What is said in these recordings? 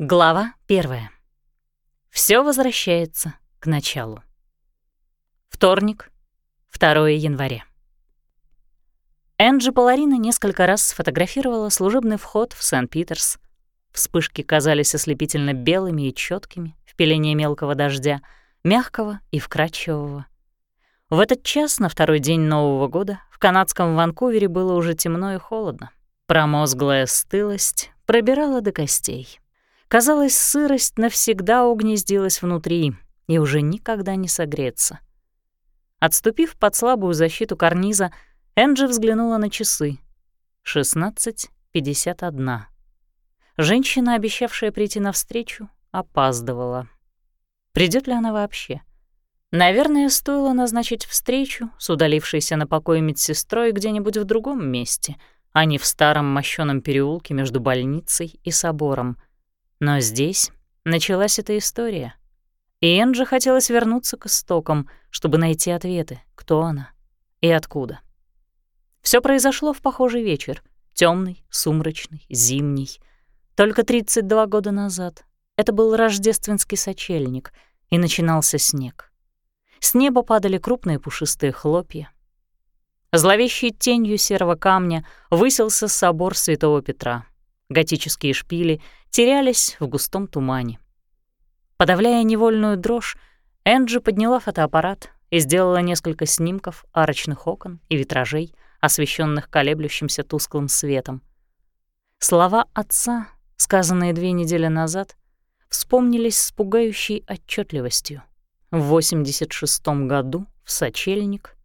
Глава первая. Все возвращается к началу. Вторник, 2 января. Энджи Паларина несколько раз сфотографировала служебный вход в Сент-Питерс. Вспышки казались ослепительно белыми и четкими в пелене мелкого дождя, мягкого и вкрадчивого. В этот час, на второй день Нового года, в канадском Ванкувере было уже темно и холодно. Промозглая стылость пробирала до костей. Казалось, сырость навсегда угнездилась внутри и уже никогда не согреться. Отступив под слабую защиту карниза, Энджи взглянула на часы. 16.51. Женщина, обещавшая прийти навстречу, опаздывала. Придет ли она вообще? Наверное, стоило назначить встречу с удалившейся на покой медсестрой где-нибудь в другом месте — а не в старом мощёном переулке между больницей и собором. Но здесь началась эта история. И Энджи хотелось вернуться к истокам, чтобы найти ответы, кто она и откуда. Все произошло в похожий вечер, темный, сумрачный, зимний. Только 32 года назад. Это был рождественский сочельник, и начинался снег. С неба падали крупные пушистые хлопья, Зловещей тенью серого камня высился собор Святого Петра. Готические шпили терялись в густом тумане. Подавляя невольную дрожь, Энджи подняла фотоаппарат и сделала несколько снимков арочных окон и витражей, освещенных колеблющимся тусклым светом. Слова отца, сказанные две недели назад, вспомнились с пугающей отчетливостью. В 86 году, в сочельник,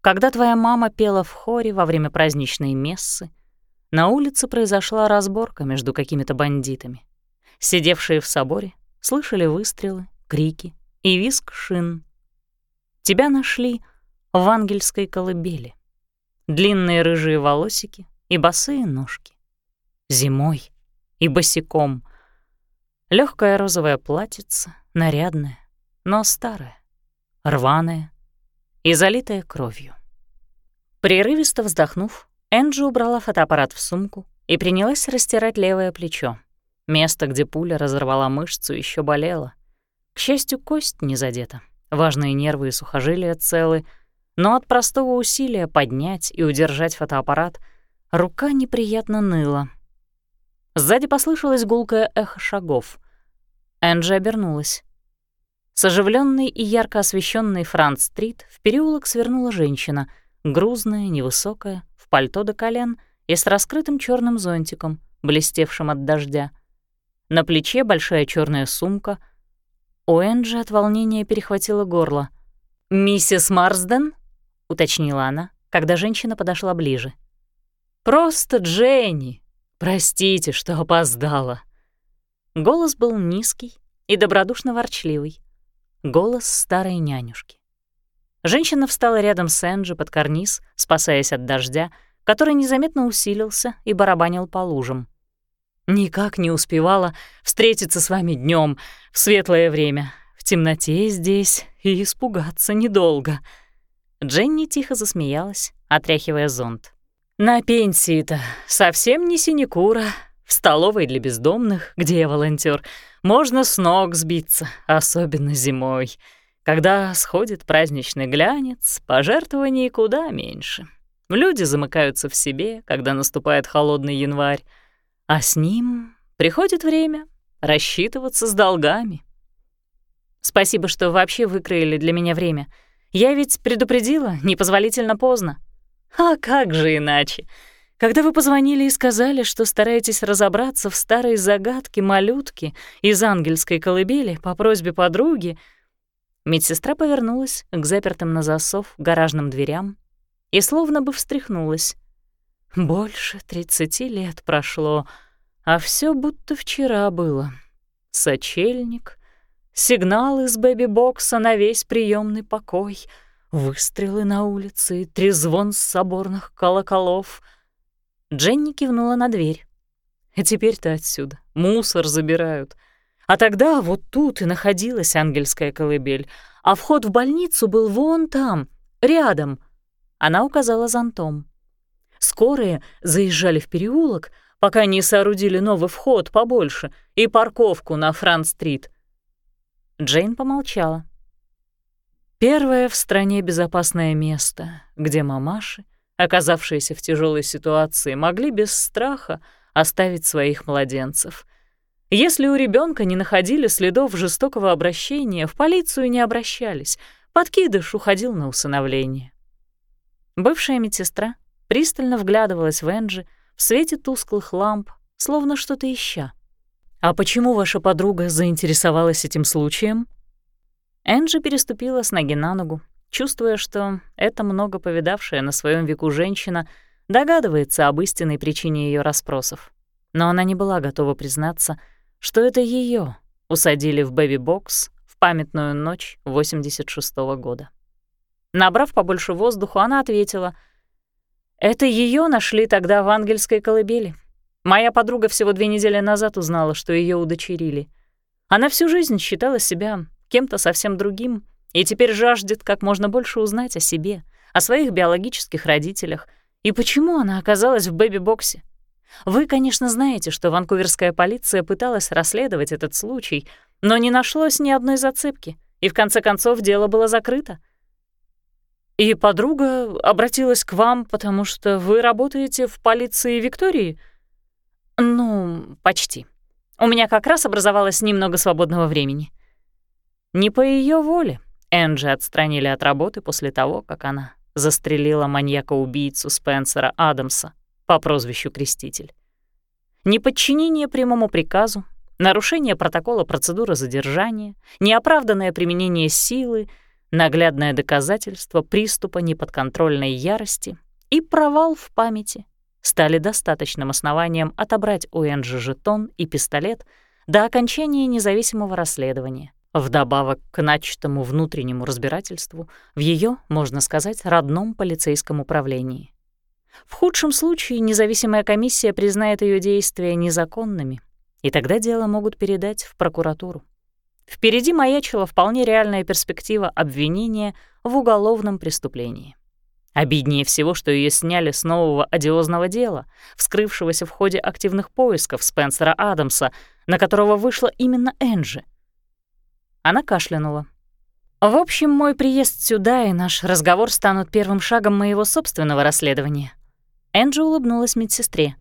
когда твоя мама пела в хоре во время праздничной мессы, на улице произошла разборка между какими-то бандитами. Сидевшие в соборе слышали выстрелы, крики и визг шин. Тебя нашли в ангельской колыбели. Длинные рыжие волосики и босые ножки. Зимой и босиком. Легкое розовое платьице, нарядное, но старое, рваное, и залитая кровью. Прерывисто вздохнув, Энджи убрала фотоаппарат в сумку и принялась растирать левое плечо. Место, где пуля разорвала мышцу, еще болело. К счастью, кость не задета. Важные нервы и сухожилия целы, но от простого усилия поднять и удержать фотоаппарат рука неприятно ныла. Сзади послышалось гулкое эхо шагов. Энджи обернулась. С оживленной и ярко освещенной Франц-стрит в переулок свернула женщина, грузная, невысокая, пальто до колен и с раскрытым черным зонтиком, блестевшим от дождя. На плече большая черная сумка. У Энджи от волнения перехватило горло. «Миссис Марсден?» — уточнила она, когда женщина подошла ближе. «Просто Дженни. Простите, что опоздала». Голос был низкий и добродушно ворчливый. Голос старой нянюшки. Женщина встала рядом с Энджи под карниз, спасаясь от дождя, который незаметно усилился и барабанил по лужам. «Никак не успевала встретиться с вами днем в светлое время. В темноте здесь и испугаться недолго». Дженни тихо засмеялась, отряхивая зонт. «На пенсии-то совсем не синекура. В столовой для бездомных, где я волонтер, можно с ног сбиться, особенно зимой. Когда сходит праздничный глянец, пожертвований куда меньше. Люди замыкаются в себе, когда наступает холодный январь, а с ним приходит время рассчитываться с долгами. Спасибо, что вообще выкроили для меня время. Я ведь предупредила, непозволительно поздно. А как же иначе? Когда вы позвонили и сказали, что стараетесь разобраться в старой загадке малютки из ангельской колыбели по просьбе подруги, медсестра повернулась к запертым на засов гаражным дверям и словно бы встряхнулась. Больше тридцати лет прошло, а все будто вчера было. Сочельник, сигнал из бэби-бокса на весь приемный покой, выстрелы на улице трезвон с соборных колоколов — Дженни кивнула на дверь. «И теперь-то отсюда. Мусор забирают. А тогда вот тут и находилась ангельская колыбель, а вход в больницу был вон там, рядом». Она указала зонтом. Скорые заезжали в переулок, пока не соорудили новый вход побольше и парковку на Франц-стрит. Джейн помолчала. Первое в стране безопасное место, где мамаши, оказавшиеся в тяжелой ситуации, могли без страха оставить своих младенцев. Если у ребенка не находили следов жестокого обращения, в полицию не обращались, подкидыш уходил на усыновление. Бывшая медсестра пристально вглядывалась в Энджи в свете тусклых ламп, словно что-то ища. «А почему ваша подруга заинтересовалась этим случаем?» Энджи переступила с ноги на ногу, чувствуя, что эта много повидавшая на своем веку женщина догадывается об истинной причине ее расспросов. Но она не была готова признаться, что это ее усадили в бэби-бокс в памятную ночь 86 -го года. Набрав побольше воздуха, она ответила, «Это ее нашли тогда в ангельской колыбели. Моя подруга всего две недели назад узнала, что ее удочерили. Она всю жизнь считала себя кем-то совсем другим и теперь жаждет как можно больше узнать о себе, о своих биологических родителях и почему она оказалась в бэби-боксе. Вы, конечно, знаете, что ванкуверская полиция пыталась расследовать этот случай, но не нашлось ни одной зацепки, и в конце концов дело было закрыто. «И подруга обратилась к вам, потому что вы работаете в полиции Виктории?» «Ну, почти. У меня как раз образовалось немного свободного времени». Не по ее воле Энджи отстранили от работы после того, как она застрелила маньяка-убийцу Спенсера Адамса по прозвищу Креститель. Неподчинение прямому приказу, нарушение протокола процедуры задержания, неоправданное применение силы — наглядное доказательство приступа неподконтрольной ярости и провал в памяти стали достаточным основанием отобрать у Энджи жетон и пистолет до окончания независимого расследования. Вдобавок к начатому внутреннему разбирательству в ее, можно сказать, родном полицейском управлении. В худшем случае независимая комиссия признает ее действия незаконными, и тогда дело могут передать в прокуратуру. Впереди маячила вполне реальная перспектива обвинения в уголовном преступлении. Обиднее всего, что ее сняли с нового одиозного дела, вскрывшегося в ходе активных поисков Спенсера Адамса, на которого вышла именно Энджи. Она кашлянула. В общем, мой приезд сюда и наш разговор станут первым шагом моего собственного расследования. Энджи улыбнулась медсестре.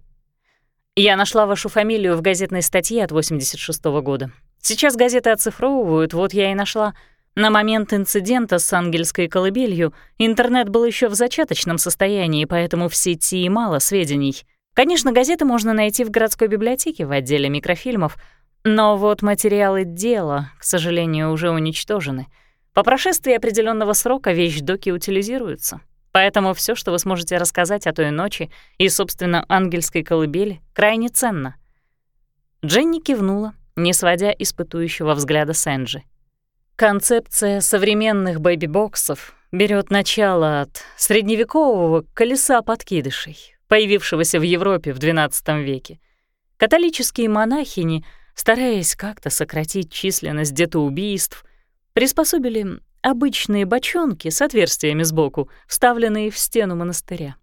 Я нашла вашу фамилию в газетной статье от 86 -го года. Сейчас газеты оцифровывают, вот я и нашла. На момент инцидента с ангельской колыбелью интернет был еще в зачаточном состоянии, поэтому в сети мало сведений. Конечно, газеты можно найти в городской библиотеке в отделе микрофильмов, но вот материалы дела, к сожалению, уже уничтожены. По прошествии определенного срока вещдоки утилизируются. Поэтому все, что вы сможете рассказать о той ночи и, собственно, ангельской колыбели, крайне ценно. Дженни кивнула, не сводя испытующего взгляда Сэнджи. Концепция современных бэби-боксов берет начало от средневекового колеса подкидышей, появившегося в Европе в XII веке. Католические монахини, стараясь как-то сократить численность детоубийств, приспособили обычные бочонки с отверстиями сбоку, вставленные в стену монастыря.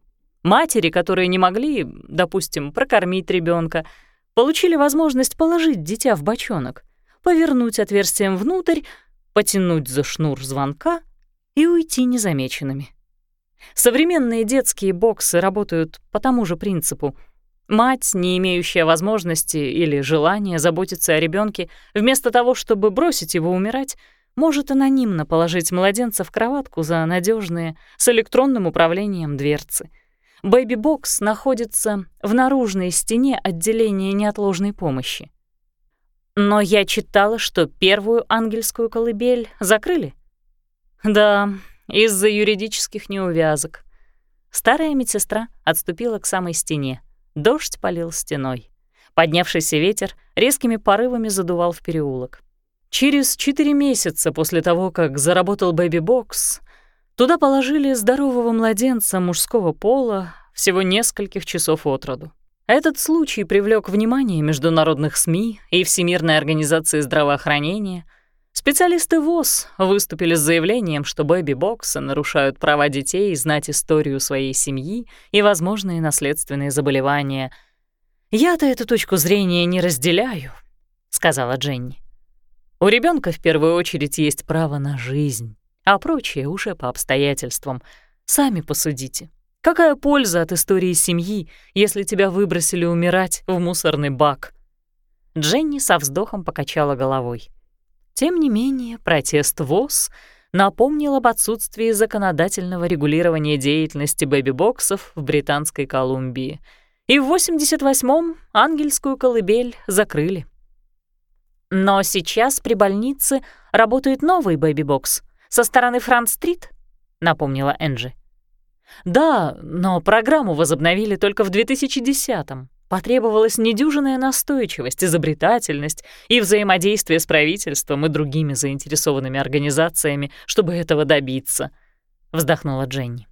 Матери, которые не могли, допустим, прокормить ребенка, получили возможность положить дитя в бочонок, повернуть отверстием внутрь, потянуть за шнур звонка и уйти незамеченными. Современные детские боксы работают по тому же принципу. Мать, не имеющая возможности или желания заботиться о ребенке, вместо того, чтобы бросить его умирать, может анонимно положить младенца в кроватку за надежные с электронным управлением дверцы — Бэби-бокс находится в наружной стене отделения неотложной помощи. Но я читала, что первую ангельскую колыбель закрыли. Да, из-за юридических неувязок. Старая медсестра отступила к самой стене. Дождь полил стеной. Поднявшийся ветер резкими порывами задувал в переулок. Через четыре месяца после того, как заработал бэби-бокс, Туда положили здорового младенца мужского пола всего нескольких часов от роду. Этот случай привлек внимание международных СМИ и Всемирной организации здравоохранения. Специалисты ВОЗ выступили с заявлением, что бэби-боксы нарушают права детей знать историю своей семьи и возможные наследственные заболевания. «Я-то эту точку зрения не разделяю», — сказала Дженни. «У ребенка в первую очередь есть право на жизнь, а прочее уже по обстоятельствам. Сами посудите. Какая польза от истории семьи, если тебя выбросили умирать в мусорный бак?» Дженни со вздохом покачала головой. Тем не менее, протест ВОЗ напомнил об отсутствии законодательного регулирования деятельности бэби-боксов в Британской Колумбии. И в 88-м ангельскую колыбель закрыли. Но сейчас при больнице работает новый бэби-бокс со стороны Франц-стрит, напомнила Энджи. Да, но программу возобновили только в 2010-м. Потребовалась недюжинная настойчивость, изобретательность и взаимодействие с правительством и другими заинтересованными организациями, чтобы этого добиться, — вздохнула Дженни.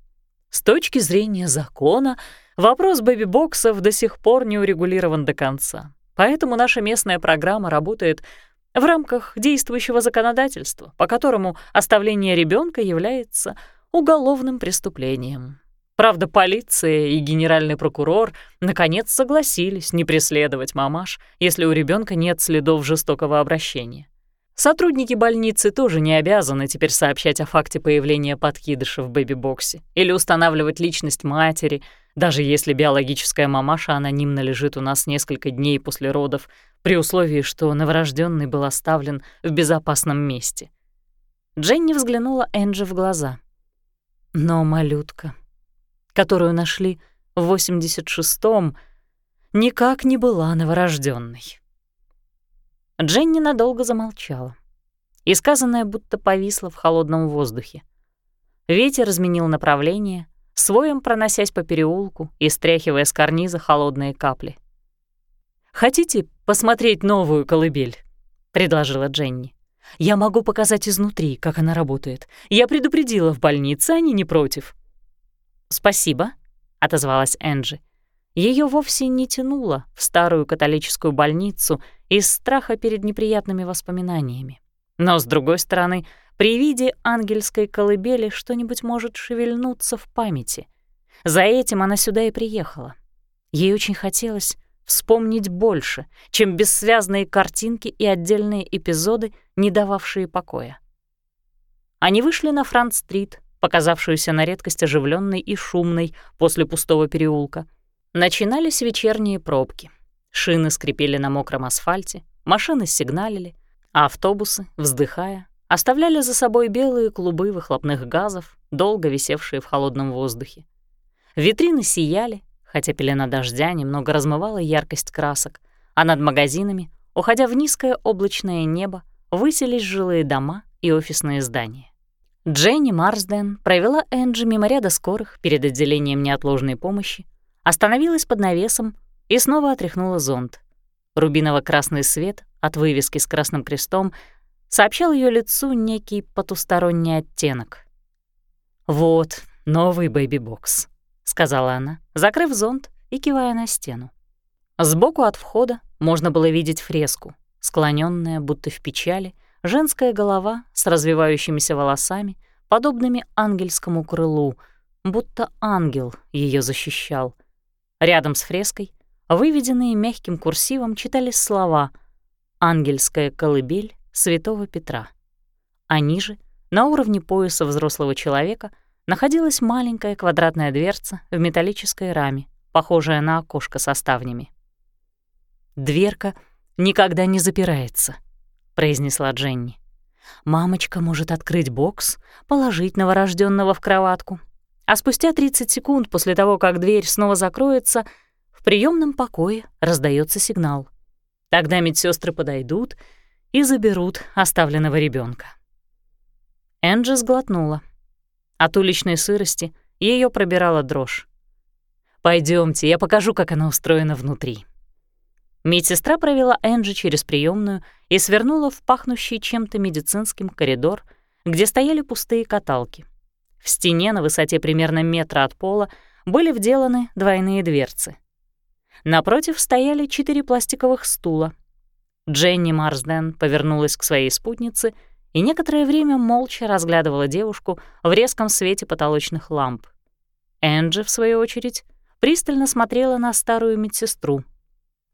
С точки зрения закона, вопрос бэби-боксов до сих пор не урегулирован до конца, поэтому наша местная программа работает в рамках действующего законодательства, по которому оставление ребенка является уголовным преступлением. Правда, полиция и генеральный прокурор наконец согласились не преследовать мамаш, если у ребенка нет следов жестокого обращения. Сотрудники больницы тоже не обязаны теперь сообщать о факте появления подкидыша в бэби-боксе или устанавливать личность матери, даже если биологическая мамаша анонимно лежит у нас несколько дней после родов, при условии, что новорожденный был оставлен в безопасном месте. Дженни взглянула Энджи в глаза. Но малютка которую нашли в 86-м, никак не была новорожденной. Дженни надолго замолчала, и сказанное будто повисло в холодном воздухе. Ветер изменил направление, своем проносясь по переулку и стряхивая с карниза холодные капли. «Хотите посмотреть новую колыбель?» — предложила Дженни. «Я могу показать изнутри, как она работает. Я предупредила в больнице, они не против». «Спасибо», — отозвалась Энджи. Ее вовсе не тянуло в старую католическую больницу из страха перед неприятными воспоминаниями. Но, с другой стороны, при виде ангельской колыбели что-нибудь может шевельнуться в памяти. За этим она сюда и приехала. Ей очень хотелось вспомнить больше, чем бессвязные картинки и отдельные эпизоды, не дававшие покоя. Они вышли на Франц-стрит, показавшуюся на редкость оживленной и шумной после пустого переулка. Начинались вечерние пробки. Шины скрипели на мокром асфальте, машины сигналили, а автобусы, вздыхая, оставляли за собой белые клубы выхлопных газов, долго висевшие в холодном воздухе. Витрины сияли, хотя пелена дождя немного размывала яркость красок, а над магазинами, уходя в низкое облачное небо, высились жилые дома и офисные здания. Дженни Марсден провела Энджи мимо ряда скорых перед отделением неотложной помощи, остановилась под навесом и снова отряхнула зонт. Рубиново-красный свет от вывески с красным крестом сообщал ее лицу некий потусторонний оттенок. «Вот, новый бэби-бокс», — сказала она, закрыв зонт и кивая на стену. Сбоку от входа можно было видеть фреску, склоненная, будто в печали, женская голова с развивающимися волосами, подобными ангельскому крылу, будто ангел ее защищал. Рядом с фреской, выведенные мягким курсивом, читались слова «Ангельская колыбель святого Петра». А ниже, на уровне пояса взрослого человека, находилась маленькая квадратная дверца в металлической раме, похожая на окошко со ставнями. Дверка никогда не запирается — произнесла Дженни. Мамочка может открыть бокс, положить новорожденного в кроватку, а спустя 30 секунд после того, как дверь снова закроется, в приемном покое раздается сигнал. Тогда медсестры подойдут и заберут оставленного ребенка. Энджи сглотнула. От уличной сырости ее пробирала дрожь. Пойдемте, я покажу, как она устроена внутри. Медсестра провела Энджи через приемную и свернула в пахнущий чем-то медицинским коридор, где стояли пустые каталки. В стене на высоте примерно метра от пола были вделаны двойные дверцы. Напротив стояли четыре пластиковых стула. Дженни Марсден повернулась к своей спутнице и некоторое время молча разглядывала девушку в резком свете потолочных ламп. Энджи, в свою очередь, пристально смотрела на старую медсестру —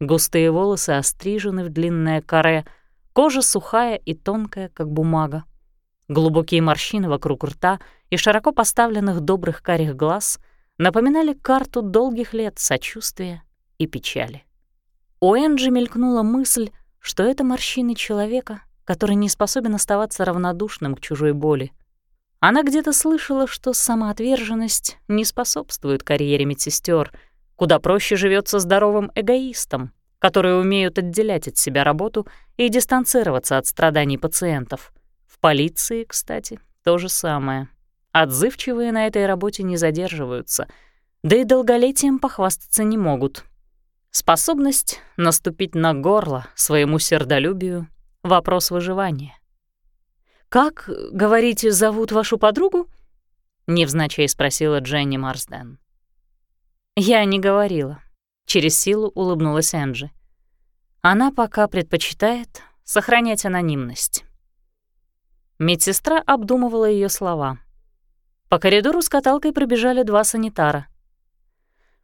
Густые волосы острижены в длинное каре, кожа сухая и тонкая, как бумага. Глубокие морщины вокруг рта и широко поставленных добрых карих глаз напоминали карту долгих лет сочувствия и печали. У Энджи мелькнула мысль, что это морщины человека, который не способен оставаться равнодушным к чужой боли. Она где-то слышала, что самоотверженность не способствует карьере медсестер, куда проще живется здоровым эгоистам, которые умеют отделять от себя работу и дистанцироваться от страданий пациентов. Полиции, кстати, то же самое. Отзывчивые на этой работе не задерживаются, да и долголетием похвастаться не могут. Способность наступить на горло своему сердолюбию — вопрос выживания. «Как, говорите, зовут вашу подругу?» — невзначай спросила Дженни Марсден. «Я не говорила», — через силу улыбнулась Энджи. «Она пока предпочитает сохранять анонимность». Медсестра обдумывала ее слова. По коридору с каталкой пробежали два санитара.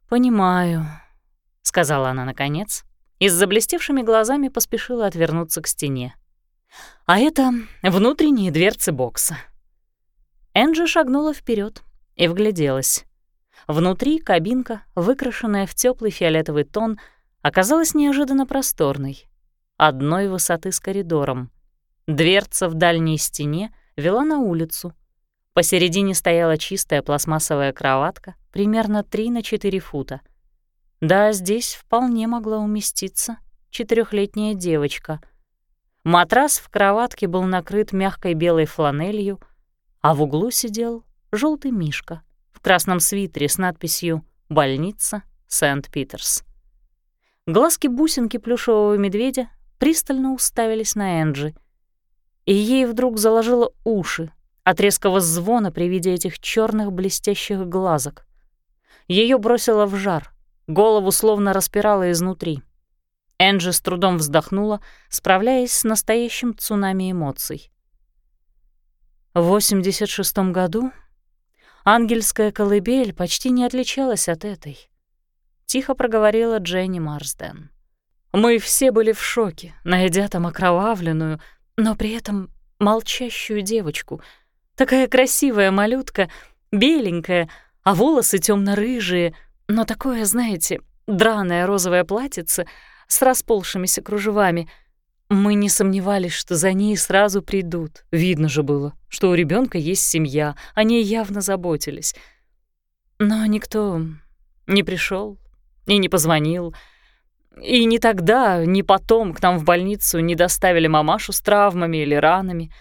«Понимаю», — сказала она наконец, и с заблестевшими глазами поспешила отвернуться к стене. А это внутренние дверцы бокса. Энджи шагнула вперед и вгляделась. Внутри кабинка, выкрашенная в теплый фиолетовый тон, оказалась неожиданно просторной, одной высоты с коридором. Дверца в дальней стене вела на улицу. Посередине стояла чистая пластмассовая кроватка, примерно 3 на 4 фута. Да, здесь вполне могла уместиться четырехлетняя девочка — Матрас в кроватке был накрыт мягкой белой фланелью, а в углу сидел желтый мишка в красном свитере с надписью «Больница Сент-Питерс». Глазки-бусинки плюшевого медведя пристально уставились на Энджи, и ей вдруг заложило уши от резкого звона при виде этих черных блестящих глазок. Ее бросило в жар, голову словно распирало изнутри. Энджи с трудом вздохнула, справляясь с настоящим цунами эмоций. В 86 году ангельская колыбель почти не отличалась от этой. Тихо проговорила Дженни Марсден. Мы все были в шоке, найдя там окровавленную, но при этом молчащую девочку. Такая красивая малютка, беленькая, а волосы темно рыжие но такое, знаете, драное розовое платьице — с расползшимися кружевами. Мы не сомневались, что за ней сразу придут. Видно же было, что у ребенка есть семья, о ней явно заботились. Но никто не пришел и не позвонил. И ни тогда, ни потом к нам в больницу не доставили мамашу с травмами или ранами.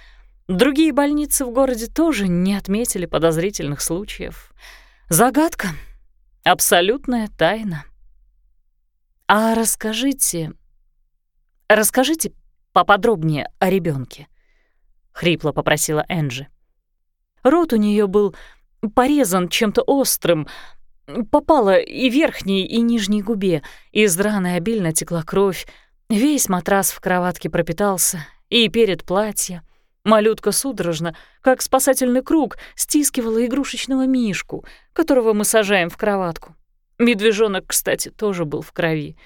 Другие больницы в городе тоже не отметили подозрительных случаев. Загадка. Абсолютная тайна. «А расскажите... расскажите поподробнее о ребенке, хрипло попросила Энджи. Рот у нее был порезан чем-то острым, попала и верхней, и нижней губе, из раны обильно текла кровь, весь матрас в кроватке пропитался, и перед платье. Малютка судорожно, как спасательный круг, стискивала игрушечного мишку, которого мы сажаем в кроватку. Медвежонок, кстати, тоже был в крови.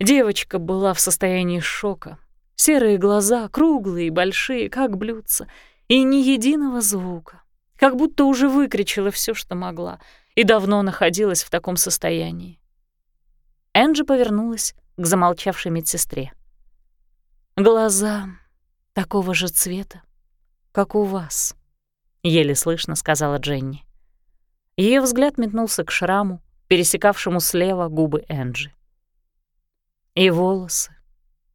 Девочка была в состоянии шока. Серые глаза, круглые и большие, как блюдца, и ни единого звука. Как будто уже выкричала все, что могла, и давно находилась в таком состоянии. Энджи повернулась к замолчавшей медсестре. «Глаза такого же цвета, как у вас», — еле слышно сказала Дженни. Ее взгляд метнулся к шраму, пересекавшему слева губы Энджи. И волосы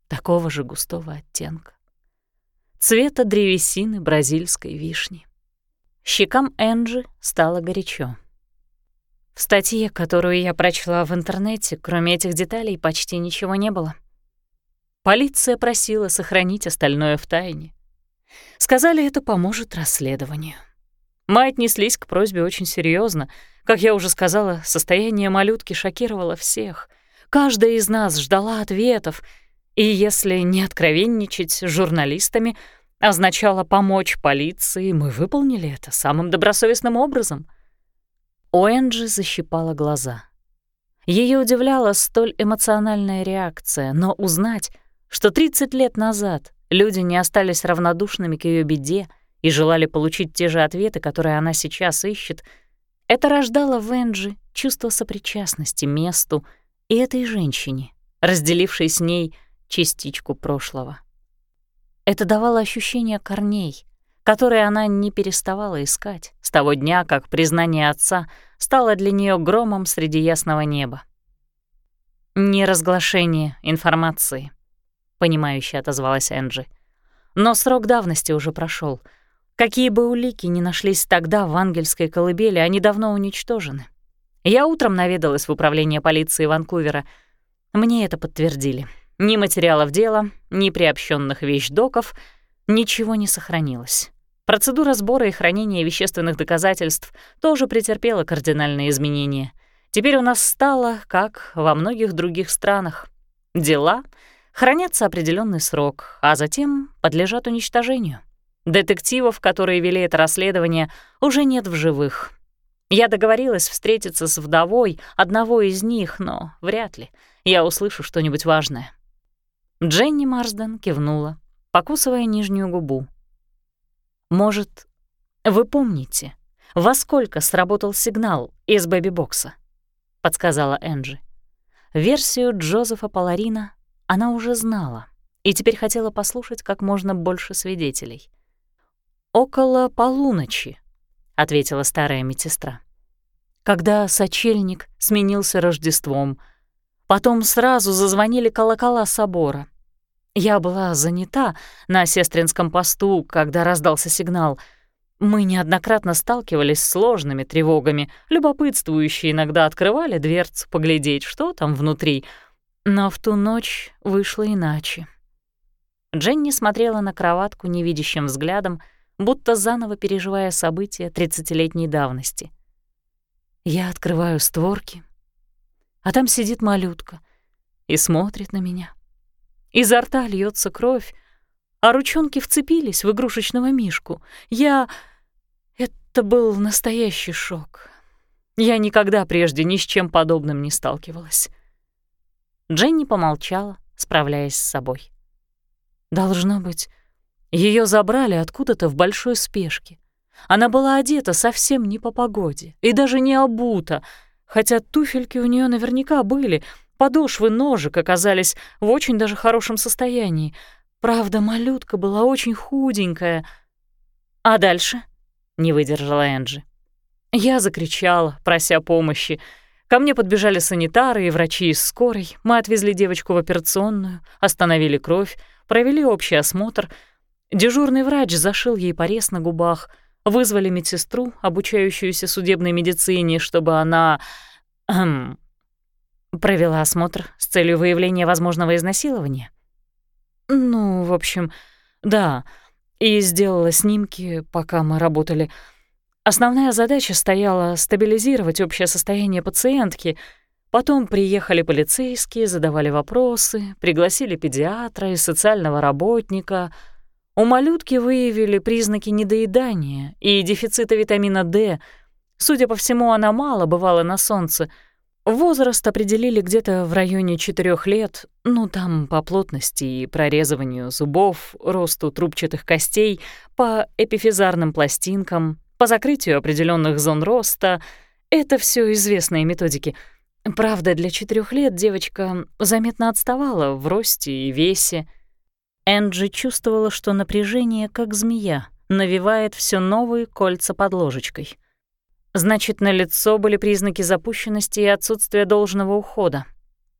такого же густого оттенка. Цвета древесины бразильской вишни. Щекам Энджи стало горячо. В статье, которую я прочла в интернете, кроме этих деталей почти ничего не было. Полиция просила сохранить остальное в тайне. Сказали, это поможет расследованию. Мы отнеслись к просьбе очень серьезно, как я уже сказала, состояние малютки шокировало всех. Каждая из нас ждала ответов, и если не откровенничать с журналистами, означало помочь полиции, мы выполнили это самым добросовестным образом. У Энджи защипала глаза. Ее удивляла столь эмоциональная реакция, но узнать, что 30 лет назад люди не остались равнодушными к ее беде и желали получить те же ответы, которые она сейчас ищет, это рождало в Энджи чувство сопричастности месту и этой женщине, разделившей с ней частичку прошлого. Это давало ощущение корней, которые она не переставала искать с того дня, как признание отца стало для нее громом среди ясного неба. «Не разглашение информации», — понимающе отозвалась Энджи. «Но срок давности уже прошел. Какие бы улики ни нашлись тогда в ангельской колыбели, они давно уничтожены. Я утром наведалась в управление полиции Ванкувера. Мне это подтвердили. Ни материалов дела, ни приобщенных вещдоков, ничего не сохранилось. Процедура сбора и хранения вещественных доказательств тоже претерпела кардинальные изменения. Теперь у нас стало, как во многих других странах. Дела хранятся определенный срок, а затем подлежат уничтожению. Детективов, которые вели это расследование, уже нет в живых. Я договорилась встретиться с вдовой одного из них, но вряд ли я услышу что-нибудь важное. Дженни Марсден кивнула, покусывая нижнюю губу. «Может, вы помните, во сколько сработал сигнал из бэби-бокса?» — подсказала Энджи. Версию Джозефа Паларина она уже знала и теперь хотела послушать как можно больше свидетелей. «Около полуночи», — ответила старая медсестра. «Когда сочельник сменился Рождеством, потом сразу зазвонили колокола собора, я была занята на сестринском посту, когда раздался сигнал. Мы неоднократно сталкивались с сложными тревогами, любопытствующие иногда открывали дверцу поглядеть, что там внутри. Но в ту ночь вышло иначе. Дженни смотрела на кроватку невидящим взглядом, будто заново переживая события тридцатилетней давности. Я открываю створки, а там сидит малютка и смотрит на меня — Изо рта льется кровь, а ручонки вцепились в игрушечного мишку. Я... Это был настоящий шок. Я никогда прежде ни с чем подобным не сталкивалась. Дженни помолчала, справляясь с собой. Должно быть, ее забрали откуда-то в большой спешке. Она была одета совсем не по погоде и даже не обута, хотя туфельки у нее наверняка были, Подошвы ножек оказались в очень даже хорошем состоянии. Правда, малютка была очень худенькая. А дальше? Не выдержала Энджи. Я закричала, прося помощи. Ко мне подбежали санитары и врачи из скорой. Мы отвезли девочку в операционную, остановили кровь, провели общий осмотр. Дежурный врач зашил ей порез на губах. Вызвали медсестру, обучающуюся судебной медицине, чтобы она... Эм, Провела осмотр с целью выявления возможного изнасилования. Ну, в общем, да. И сделала снимки, пока мы работали. Основная задача стояла стабилизировать общее состояние пациентки. Потом приехали полицейские, задавали вопросы, пригласили педиатра и социального работника. У малютки выявили признаки недоедания и дефицита витамина D. Судя по всему, она мало бывала на солнце — Возраст определили где-то в районе четырех лет, ну там по плотности и прорезыванию зубов, росту трубчатых костей, по эпифизарным пластинкам, по закрытию определенных зон роста. Это все известные методики. Правда, для четырех лет девочка заметно отставала в росте и весе. Энджи чувствовала, что напряжение, как змея, навевает все новые кольца под ложечкой — Значит, на лицо были признаки запущенности и отсутствия должного ухода.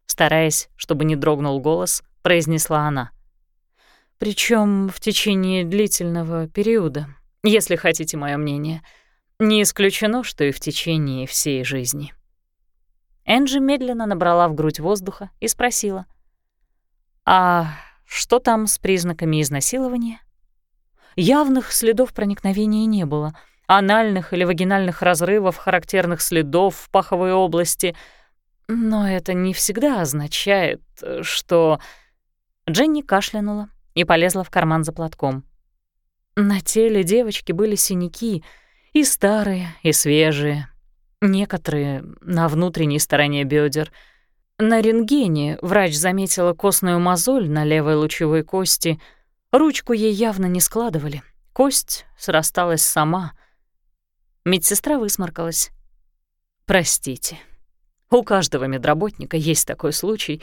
Стараясь, чтобы не дрогнул голос, произнесла она. Причем в течение длительного периода, если хотите мое мнение. Не исключено, что и в течение всей жизни. Энджи медленно набрала в грудь воздуха и спросила. «А что там с признаками изнасилования?» Явных следов проникновения не было — анальных или вагинальных разрывов, характерных следов в паховой области. Но это не всегда означает, что... Дженни кашлянула и полезла в карман за платком. На теле девочки были синяки, и старые, и свежие. некоторые — на внутренней стороне бедер. На рентгене врач заметила костную мозоль на левой лучевой кости. Ручку ей явно не складывали. Кость срасталась сама. Медсестра высморкалась. «Простите, у каждого медработника есть такой случай,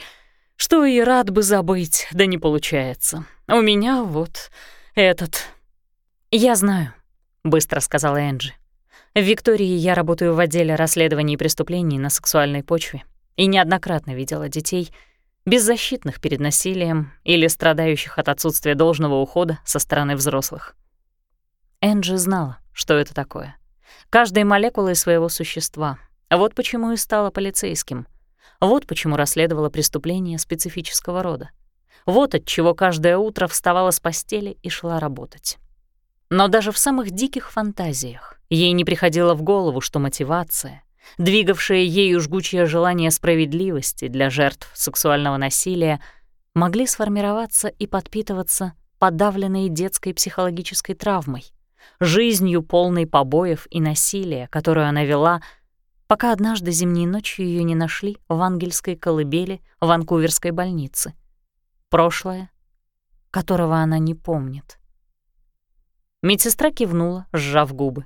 что и рад бы забыть, да не получается. У меня вот этот...» «Я знаю», — быстро сказала Энджи. «В Виктории я работаю в отделе расследований преступлений на сексуальной почве и неоднократно видела детей, беззащитных перед насилием или страдающих от отсутствия должного ухода со стороны взрослых. Энджи знала, что это такое. Каждой молекулой своего существа. Вот почему и стала полицейским. Вот почему расследовала преступления специфического рода. Вот от чего каждое утро вставала с постели и шла работать. Но даже в самых диких фантазиях ей не приходило в голову, что мотивация, двигавшая ею жгучее желание справедливости для жертв сексуального насилия, могли сформироваться и подпитываться подавленной детской психологической травмой, жизнью полной побоев и насилия, которую она вела, пока однажды зимней ночью ее не нашли в ангельской колыбели Ванкуверской больницы. Прошлое, которого она не помнит. Медсестра кивнула, сжав губы.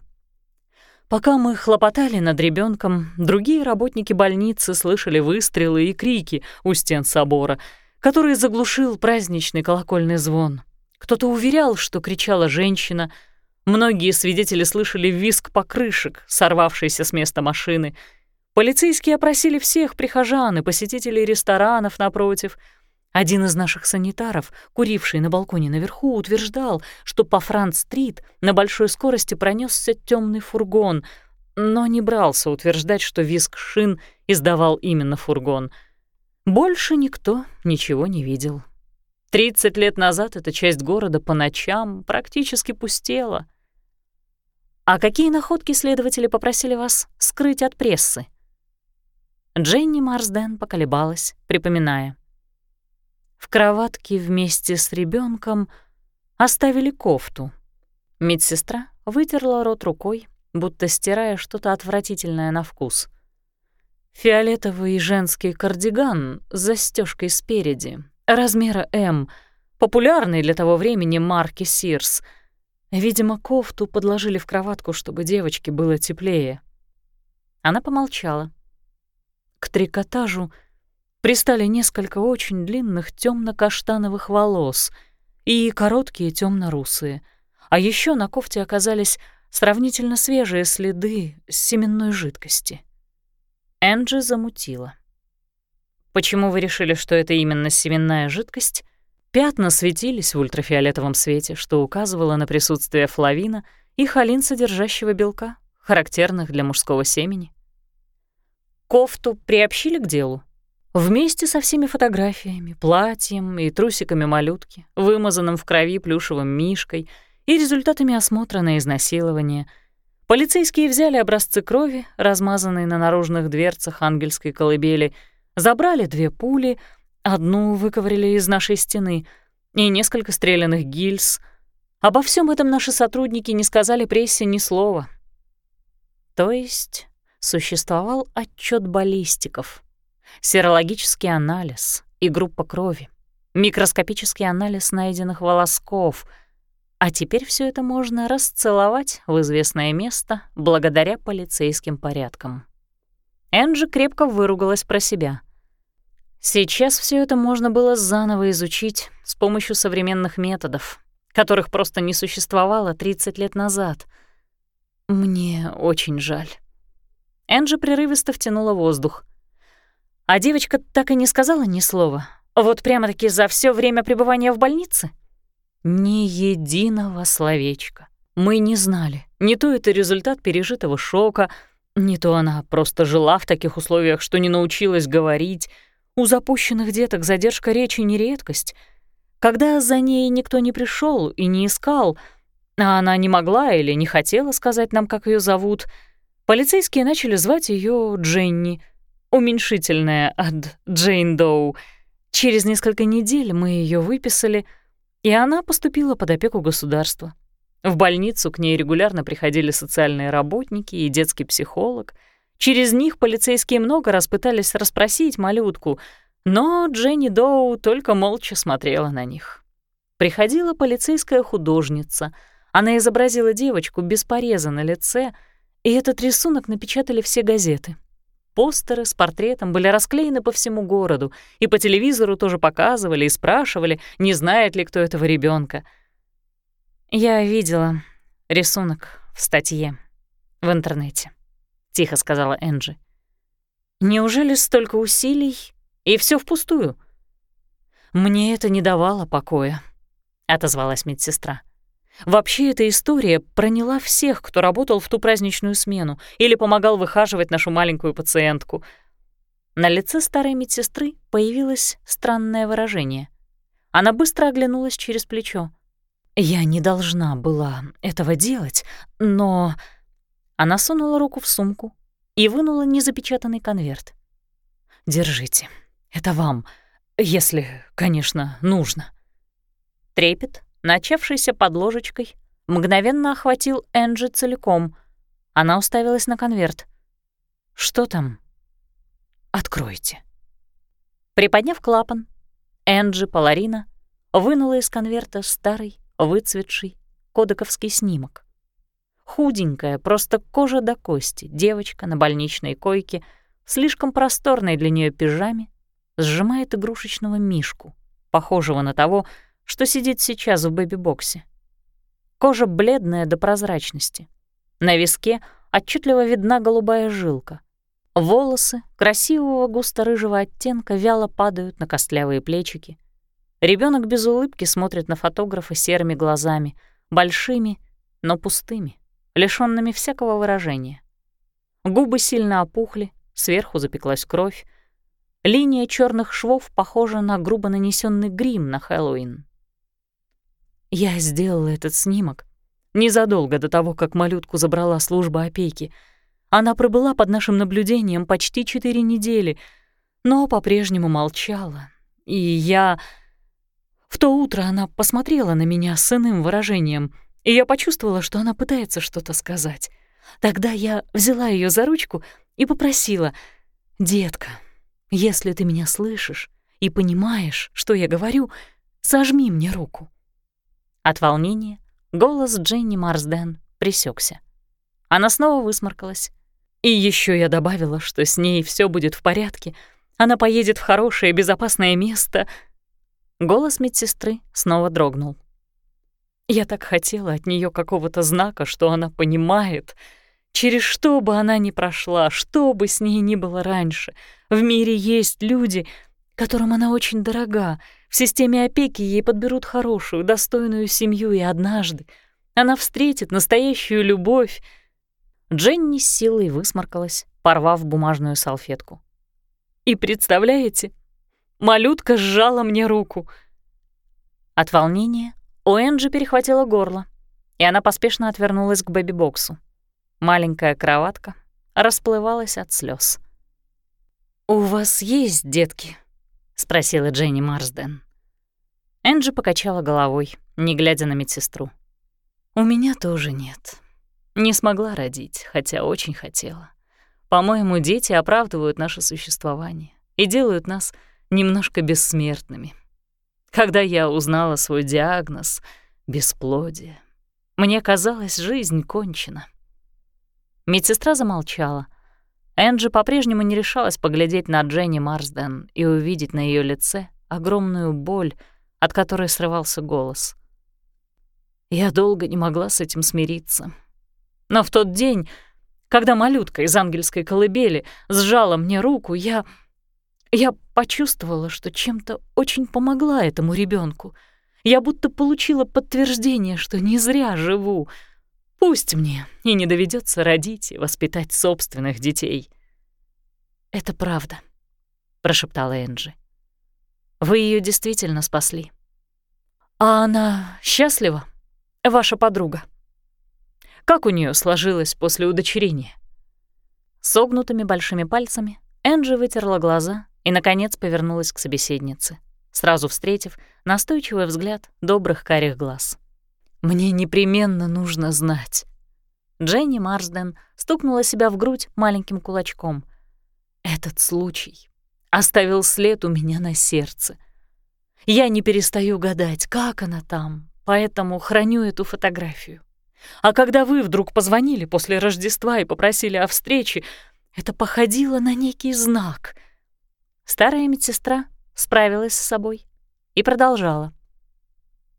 Пока мы хлопотали над ребенком, другие работники больницы слышали выстрелы и крики у стен собора, который заглушил праздничный колокольный звон. Кто-то уверял, что кричала женщина. Многие свидетели слышали визг покрышек, сорвавшийся с места машины. Полицейские опросили всех прихожан и посетителей ресторанов напротив — один из наших санитаров, куривший на балконе наверху, утверждал, что по Франц-стрит на большой скорости пронесся темный фургон, но не брался утверждать, что визг шин издавал именно фургон. Больше никто ничего не видел. Тридцать лет назад эта часть города по ночам практически пустела. А какие находки следователи попросили вас скрыть от прессы? Дженни Марсден поколебалась, припоминая — в кроватке вместе с ребенком оставили кофту. Медсестра вытерла рот рукой, будто стирая что-то отвратительное на вкус. Фиолетовый женский кардиган с застежкой спереди, размера М, популярный для того времени марки Сирс. Видимо, кофту подложили в кроватку, чтобы девочке было теплее. Она помолчала. К трикотажу пристали несколько очень длинных темно-каштановых волос и короткие темно-русые. А еще на кофте оказались сравнительно свежие следы семенной жидкости. Энджи замутила. «Почему вы решили, что это именно семенная жидкость?» Пятна светились в ультрафиолетовом свете, что указывало на присутствие флавина и холин содержащего белка, характерных для мужского семени. Кофту приобщили к делу? Вместе со всеми фотографиями, платьем и трусиками малютки, вымазанным в крови плюшевым мишкой и результатами осмотра на изнасилование, полицейские взяли образцы крови, размазанные на наружных дверцах ангельской колыбели, забрали две пули, одну выковырили из нашей стены и несколько стрелянных гильз. Обо всем этом наши сотрудники не сказали прессе ни слова. То есть существовал отчет баллистиков — серологический анализ и группа крови, микроскопический анализ найденных волосков. А теперь все это можно расцеловать в известное место благодаря полицейским порядкам. Энджи крепко выругалась про себя. Сейчас все это можно было заново изучить с помощью современных методов, которых просто не существовало 30 лет назад. Мне очень жаль. Энджи прерывисто втянула воздух — а девочка так и не сказала ни слова. Вот прямо-таки за все время пребывания в больнице? Ни единого словечка. Мы не знали, не то это результат пережитого шока, не то она просто жила в таких условиях, что не научилась говорить. У запущенных деток задержка речи не редкость. Когда за ней никто не пришел и не искал, а она не могла или не хотела сказать нам, как ее зовут, полицейские начали звать ее Дженни — уменьшительное от Джейн Доу. Через несколько недель мы ее выписали, и она поступила под опеку государства. В больницу к ней регулярно приходили социальные работники и детский психолог, Через них полицейские много раз пытались расспросить малютку, но Дженни Доу только молча смотрела на них. Приходила полицейская художница. Она изобразила девочку без пореза на лице, и этот рисунок напечатали все газеты. Постеры с портретом были расклеены по всему городу, и по телевизору тоже показывали и спрашивали, не знает ли кто этого ребенка. Я видела рисунок в статье в интернете, тихо сказала Энджи. Неужели столько усилий и все впустую? Мне это не давало покоя, отозвалась медсестра. Вообще эта история проняла всех, кто работал в ту праздничную смену или помогал выхаживать нашу маленькую пациентку. На лице старой медсестры появилось странное выражение. Она быстро оглянулась через плечо. «Я не должна была этого делать, но...» Она сунула руку в сумку и вынула незапечатанный конверт. «Держите, это вам, если, конечно, нужно». Трепет, начавшийся под ложечкой, мгновенно охватил Энджи целиком. Она уставилась на конверт. «Что там?» «Откройте». Приподняв клапан, Энджи Паларина вынула из конверта старый, выцветший кодековский снимок. Худенькая, просто кожа до кости, девочка на больничной койке, слишком просторной для нее пижаме, сжимает игрушечного мишку, похожего на того, что сидит сейчас в бэби-боксе. Кожа бледная до прозрачности. На виске отчетливо видна голубая жилка. Волосы красивого густо-рыжего оттенка вяло падают на костлявые плечики. Ребенок без улыбки смотрит на фотографа серыми глазами, большими, но пустыми, лишёнными всякого выражения. Губы сильно опухли, сверху запеклась кровь. Линия черных швов похожа на грубо нанесенный грим на Хэллоуин. Я сделала этот снимок незадолго до того, как малютку забрала служба опеки. Она пробыла под нашим наблюдением почти четыре недели, но по-прежнему молчала. И я... В то утро она посмотрела на меня с иным выражением, и я почувствовала, что она пытается что-то сказать. Тогда я взяла ее за ручку и попросила, «Детка, если ты меня слышишь и понимаешь, что я говорю, сожми мне руку». От волнения голос Дженни Марсден пресекся. Она снова высморкалась. И еще я добавила, что с ней все будет в порядке. Она поедет в хорошее, безопасное место. Голос медсестры снова дрогнул. Я так хотела от нее какого-то знака, что она понимает. Через что бы она ни прошла, что бы с ней ни было раньше, в мире есть люди, которым она очень дорога, в системе опеки ей подберут хорошую, достойную семью, и однажды она встретит настоящую любовь. Дженни с силой высморкалась, порвав бумажную салфетку. И представляете, малютка сжала мне руку. От волнения у Энджи перехватило горло, и она поспешно отвернулась к бэби-боксу. Маленькая кроватка расплывалась от слез. «У вас есть детки?» — спросила Дженни Марсден. Энджи покачала головой, не глядя на медсестру. «У меня тоже нет. Не смогла родить, хотя очень хотела. По-моему, дети оправдывают наше существование и делают нас немножко бессмертными. Когда я узнала свой диагноз — бесплодие, мне казалось, жизнь кончена». Медсестра замолчала, Энджи по-прежнему не решалась поглядеть на Дженни Марсден и увидеть на ее лице огромную боль, от которой срывался голос. Я долго не могла с этим смириться. Но в тот день, когда малютка из ангельской колыбели сжала мне руку, я... Я почувствовала, что чем-то очень помогла этому ребенку. Я будто получила подтверждение, что не зря живу — Пусть мне и не доведется родить и воспитать собственных детей. «Это правда», — прошептала Энджи. «Вы ее действительно спасли. А она счастлива, ваша подруга? Как у нее сложилось после удочерения?» Согнутыми большими пальцами Энджи вытерла глаза и, наконец, повернулась к собеседнице, сразу встретив настойчивый взгляд добрых карих глаз. Мне непременно нужно знать. Дженни Марсден стукнула себя в грудь маленьким кулачком. Этот случай оставил след у меня на сердце. Я не перестаю гадать, как она там, поэтому храню эту фотографию. А когда вы вдруг позвонили после Рождества и попросили о встрече, это походило на некий знак. Старая медсестра справилась с собой и продолжала.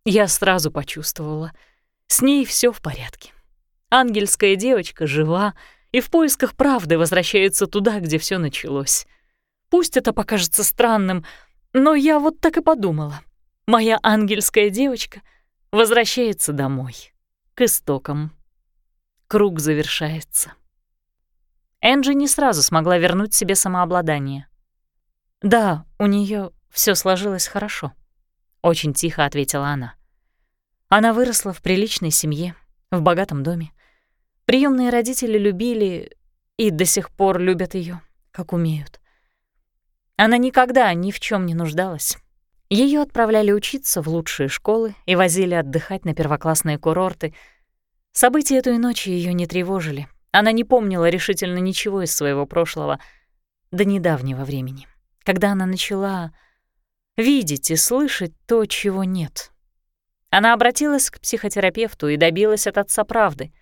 Я сразу почувствовала, с ней все в порядке. Ангельская девочка жива и в поисках правды возвращается туда, где все началось. Пусть это покажется странным, но я вот так и подумала. Моя ангельская девочка возвращается домой, к истокам. Круг завершается. Энджи не сразу смогла вернуть себе самообладание. Да, у нее все сложилось хорошо, очень тихо ответила она. Она выросла в приличной семье, в богатом доме. Приемные родители любили и до сих пор любят ее, как умеют. Она никогда ни в чем не нуждалась. Ее отправляли учиться в лучшие школы и возили отдыхать на первоклассные курорты. События этой ночи ее не тревожили. Она не помнила решительно ничего из своего прошлого до недавнего времени, когда она начала видеть и слышать то, чего нет. Она обратилась к психотерапевту и добилась от отца правды.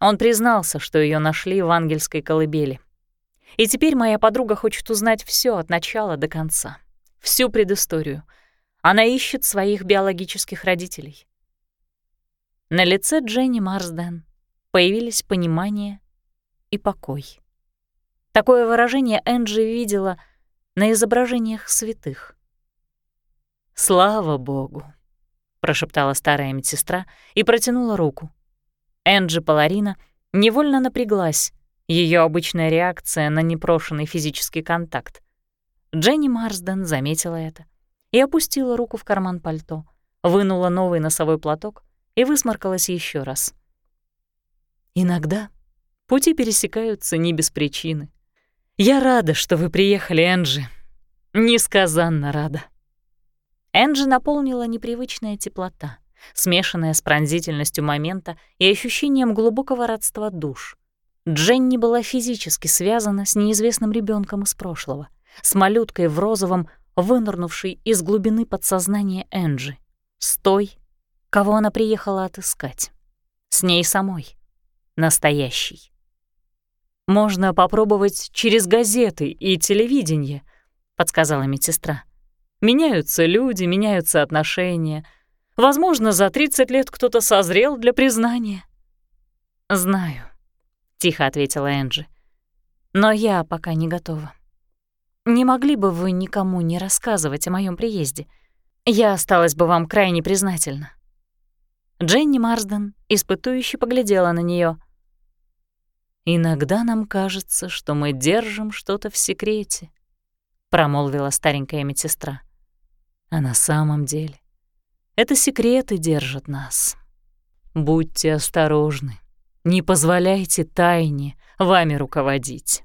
Он признался, что ее нашли в ангельской колыбели. И теперь моя подруга хочет узнать все от начала до конца, всю предысторию. Она ищет своих биологических родителей. На лице Дженни Марсден появились понимание и покой. Такое выражение Энджи видела на изображениях святых. «Слава Богу!» — прошептала старая медсестра и протянула руку. Энджи Паларина невольно напряглась, ее обычная реакция на непрошенный физический контакт. Дженни Марсден заметила это и опустила руку в карман пальто, вынула новый носовой платок и высморкалась еще раз. «Иногда пути пересекаются не без причины. Я рада, что вы приехали, Энджи. Несказанно рада». Энджи наполнила непривычная теплота, смешанная с пронзительностью момента и ощущением глубокого родства душ — Дженни была физически связана с неизвестным ребенком из прошлого, с малюткой в розовом, вынырнувшей из глубины подсознания Энджи, с той, кого она приехала отыскать, с ней самой, настоящей. «Можно попробовать через газеты и телевидение», — подсказала медсестра. «Меняются люди, меняются отношения. Возможно, за 30 лет кто-то созрел для признания». «Знаю», — тихо ответила Энджи. «Но я пока не готова. Не могли бы вы никому не рассказывать о моем приезде? Я осталась бы вам крайне признательна». Дженни Марсден испытующе поглядела на нее. «Иногда нам кажется, что мы держим что-то в секрете», — промолвила старенькая медсестра. «А на самом деле это секреты держат нас. Будьте осторожны». Не позволяйте тайне вами руководить.